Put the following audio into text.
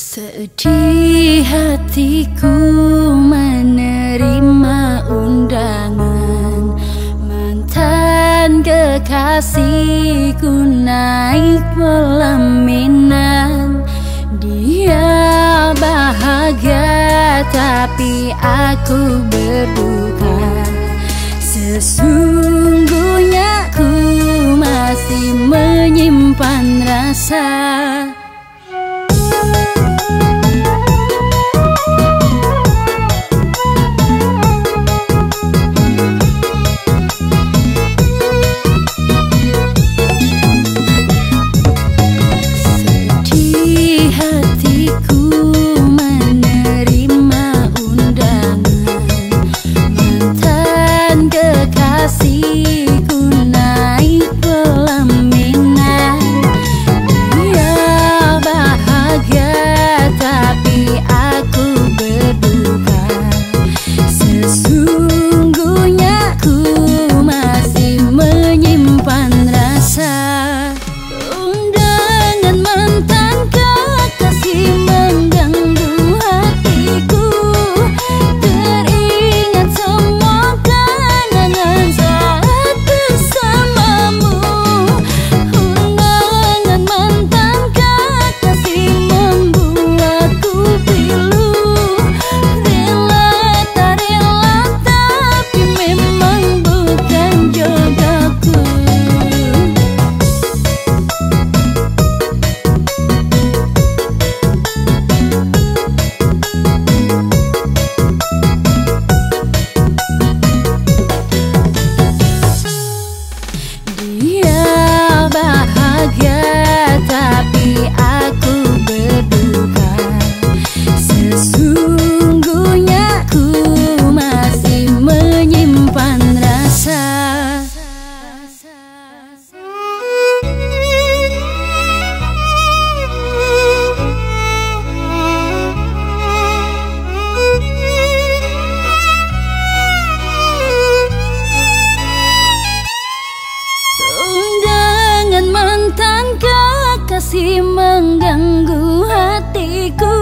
Sedih hatiku menerima undangan. Mantan kekasihku naik pelaminan Dia bahagia tapi aku berduka. Sesungguhnya ku masih menyimpan rasa mengganggu hatiku